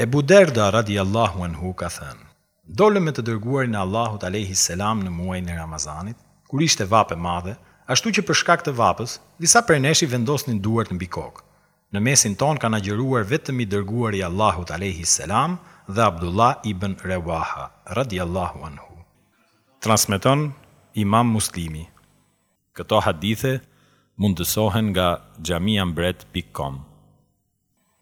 Ebu Derda radijallahu anhu ka thënë, Dolëm me të Dërguarin e Allahut alejhi selam në muajin e Ramazanit, kur ishte vapë e madhe, ashtu që për shkak të vapës, disa prej nesh i vendosnin duart mbi kokë. Në mesin tonë kanë agjëruar vetëm i Dërguari i Allahut alejhi selam dhe Abdullah ibn Rewaha radijallahu anhu. Transmeton Imam Muslimi. Këto hadithe mundësohen nga xhamia mbret pikë kom.